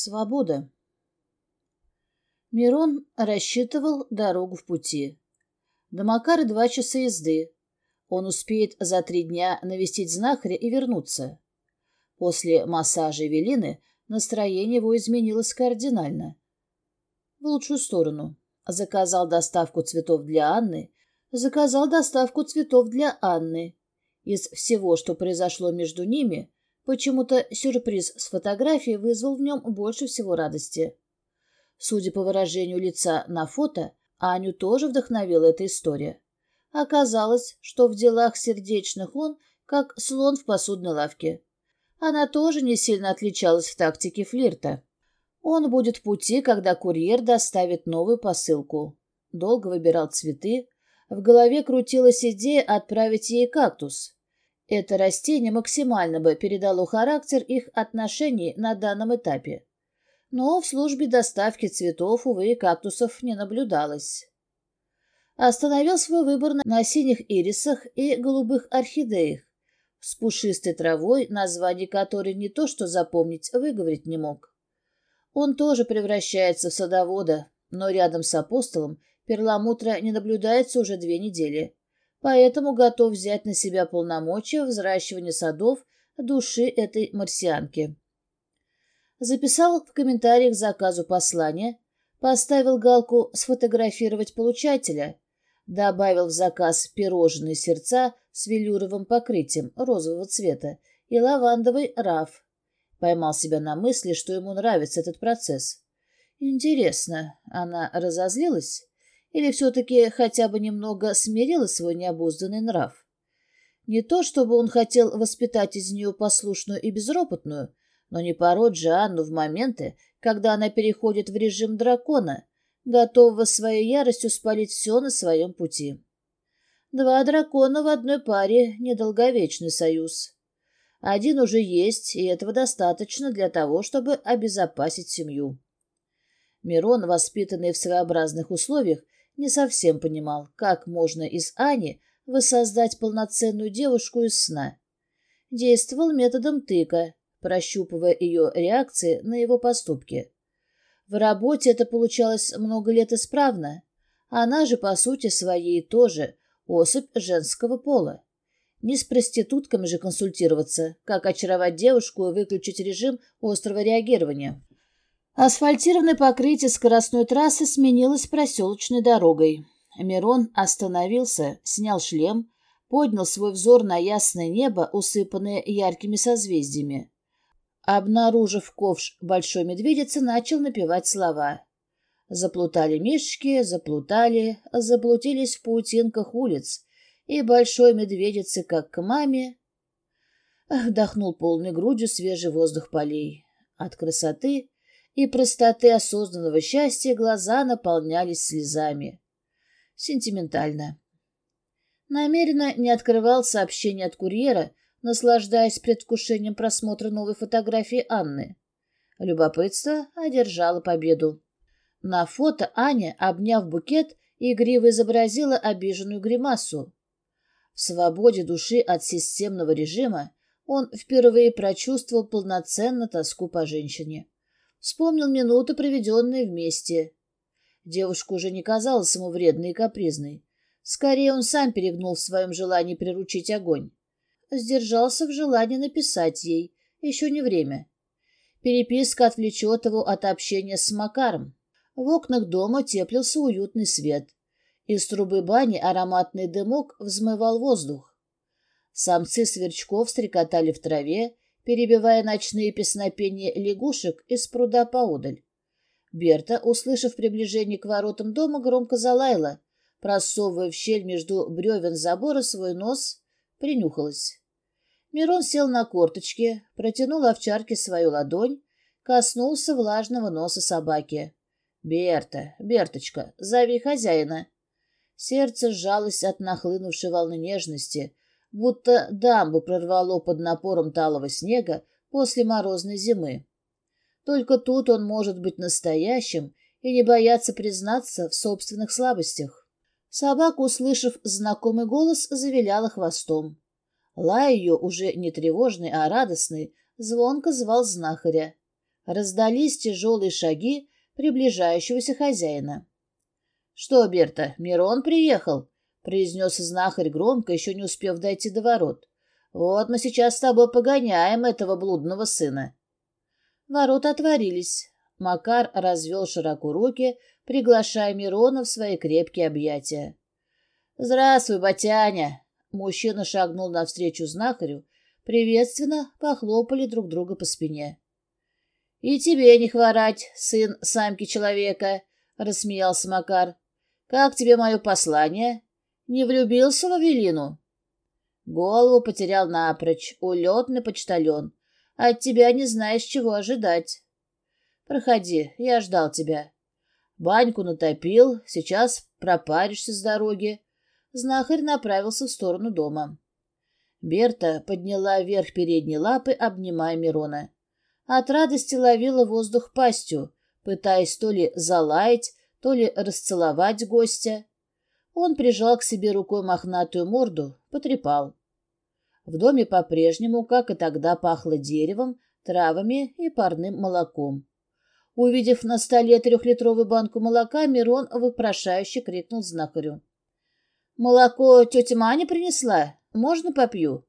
Свобода. Мирон рассчитывал дорогу в пути. До Макары два часа езды. Он успеет за три дня навестить знахаря и вернуться. После массажа Эвелины настроение его изменилось кардинально. В лучшую сторону. Заказал доставку цветов для Анны. Заказал доставку цветов для Анны. Из всего, что произошло между ними, Почему-то сюрприз с фотографией вызвал в нем больше всего радости. Судя по выражению лица на фото, Аню тоже вдохновила эта история. Оказалось, что в делах сердечных он как слон в посудной лавке. Она тоже не сильно отличалась в тактике флирта. Он будет в пути, когда курьер доставит новую посылку. Долго выбирал цветы. В голове крутилась идея отправить ей кактус. Это растение максимально бы передало характер их отношений на данном этапе. Но в службе доставки цветов, увы, кактусов не наблюдалось. Остановил свой выбор на синих ирисах и голубых орхидеях, с пушистой травой, название которой не то что запомнить, выговорить не мог. Он тоже превращается в садовода, но рядом с апостолом перламутра не наблюдается уже две недели поэтому готов взять на себя полномочия взращивания садов души этой марсианки. Записал в комментариях заказу послание, поставил галку «Сфотографировать получателя», добавил в заказ пирожные сердца с велюровым покрытием розового цвета и лавандовый раф. Поймал себя на мысли, что ему нравится этот процесс. Интересно, она разозлилась? Или все-таки хотя бы немного смирила свой необузданный нрав? Не то, чтобы он хотел воспитать из нее послушную и безропотную, но не пороть же Анну в моменты, когда она переходит в режим дракона, готового своей яростью спалить все на своем пути. Два дракона в одной паре — недолговечный союз. Один уже есть, и этого достаточно для того, чтобы обезопасить семью. Мирон, воспитанный в своеобразных условиях, не совсем понимал, как можно из Ани воссоздать полноценную девушку из сна. Действовал методом тыка, прощупывая ее реакции на его поступки. В работе это получалось много лет исправно. Она же, по сути своей, тоже особь женского пола. Не с проститутками же консультироваться, как очаровать девушку и выключить режим острого реагирования. Асфальтированное покрытие скоростной трассы сменилось проселочной дорогой. Мирон остановился, снял шлем, поднял свой взор на ясное небо, усыпанное яркими созвездиями. Обнаружив ковш большой медведицы, начал напевать слова. Заплутали мишки, заплутали, заблудились в паутинках улиц, и большой медведицы, как к маме, вдохнул полной грудью свежий воздух полей. От красоты и простоты осознанного счастья глаза наполнялись слезами. Сентиментально. Намеренно не открывал сообщение от курьера, наслаждаясь предвкушением просмотра новой фотографии Анны. Любопытство одержало победу. На фото Аня, обняв букет, игриво изобразила обиженную гримасу. В свободе души от системного режима он впервые прочувствовал полноценно тоску по женщине. Вспомнил минуты, проведенные вместе. Девушка уже не казалась ему вредной и капризной. Скорее, он сам перегнул в своем желании приручить огонь. Сдержался в желании написать ей. Еще не время. Переписка отвлечет его от общения с Макаром. В окнах дома теплился уютный свет. Из трубы бани ароматный дымок взмывал воздух. Самцы сверчков стрекотали в траве, перебивая ночные песнопения лягушек из пруда поодаль. Берта, услышав приближение к воротам дома, громко залаяла, просовывая в щель между бревен забора свой нос, принюхалась. Мирон сел на корточки, протянул овчарке свою ладонь, коснулся влажного носа собаки. «Берта, Берточка, зови хозяина!» Сердце сжалось от нахлынувшей волны нежности, будто дамбу прорвало под напором талого снега после морозной зимы. Только тут он может быть настоящим и не бояться признаться в собственных слабостях. Собака, услышав знакомый голос, завиляла хвостом. Лай ее, уже не тревожный, а радостный, звонко звал знахаря. Раздались тяжелые шаги приближающегося хозяина. — Что, Берта, Мирон приехал? — произнес знахарь громко, еще не успев дойти до ворот. — Вот мы сейчас с тобой погоняем этого блудного сына. Ворота отворились. Макар развел широко руки, приглашая Мирона в свои крепкие объятия. «Здравствуй, Батяня!» Мужчина шагнул навстречу знахарю, приветственно похлопали друг друга по спине. «И тебе не хворать, сын самки человека!» — рассмеялся Макар. «Как тебе мое послание? Не влюбился в Авелину?» Голову потерял напрочь, улетный почтальон. От тебя не знаешь, чего ожидать. Проходи, я ждал тебя. Баньку натопил, сейчас пропаришься с дороги. Знахарь направился в сторону дома. Берта подняла вверх передние лапы, обнимая Мирона. От радости ловила воздух пастью, пытаясь то ли залаять, то ли расцеловать гостя. Он прижал к себе рукой мохнатую морду, потрепал. В доме по-прежнему, как и тогда, пахло деревом, травами и парным молоком. Увидев на столе трехлитровую банку молока, Мирон вопрошающе крикнул знахарю. «Молоко тетя Маня принесла? Можно попью?»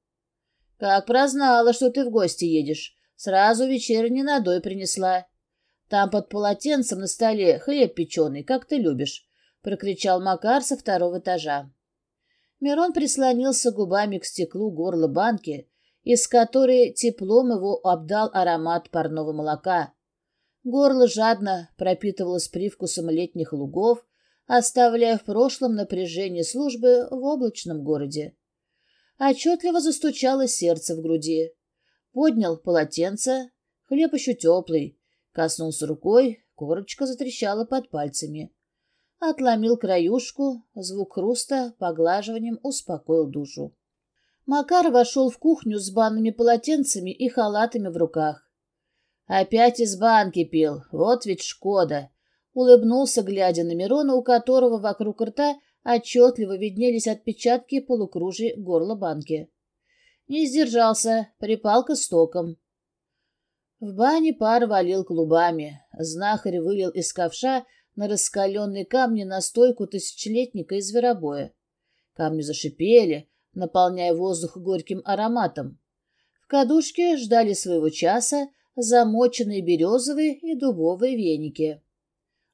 «Как прознала, что ты в гости едешь. Сразу вечерний надой принесла. Там под полотенцем на столе хлеб печеный, как ты любишь», — прокричал Макар со второго этажа. Мирон прислонился губами к стеклу горла банки, из которой теплом его обдал аромат парного молока. Горло жадно пропитывалось привкусом летних лугов, оставляя в прошлом напряжение службы в облачном городе. Отчетливо застучало сердце в груди. Поднял полотенце, хлеб еще теплый, коснулся рукой, корочка затрещала под пальцами. Отломил краюшку, звук хруста поглаживанием успокоил душу. Макар вошел в кухню с банными полотенцами и халатами в руках. «Опять из банки пил, вот ведь шкода!» Улыбнулся, глядя на Мирона, у которого вокруг рта отчетливо виднелись отпечатки полукружий горла банки. Не сдержался, припал к истокам. В бане пар валил клубами. Знахарь вылил из ковша на раскаленные камни настойку тысячелетника из зверобоя. Камни зашипели, наполняя воздух горьким ароматом. В кадушке ждали своего часа замоченные березовые и дубовые веники.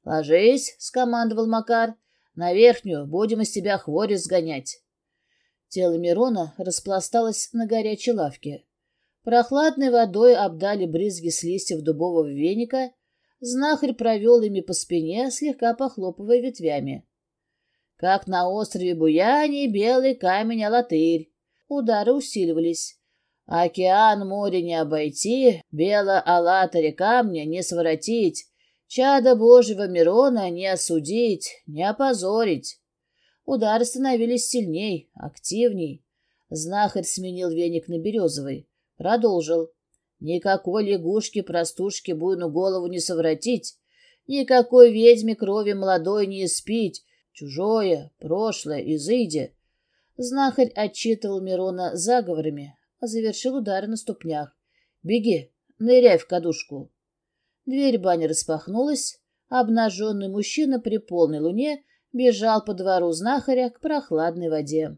«Ложись», — скомандовал Макар, — «на верхнюю, будем из тебя хвори сгонять». Тело Мирона распласталось на горячей лавке. Прохладной водой обдали брызги с листьев дубового веника — Знахарь провел ими по спине, слегка похлопывая ветвями. Как на острове Буяни белый камень Алатырь. Удары усиливались. Океан море не обойти, бело-алатаре камня не своротить, чада Божьего Мирона не осудить, не опозорить. Удары становились сильней, активней. Знахарь сменил веник на березовый. Продолжил. Никакой лягушки-простушки буйну голову не совратить, никакой ведьме крови молодой не испить, чужое, прошлое, изыди. Знахарь отчитывал Мирона заговорами, а завершил удары на ступнях. «Беги, ныряй в кадушку». Дверь бани распахнулась, обнаженный мужчина при полной луне бежал по двору знахаря к прохладной воде.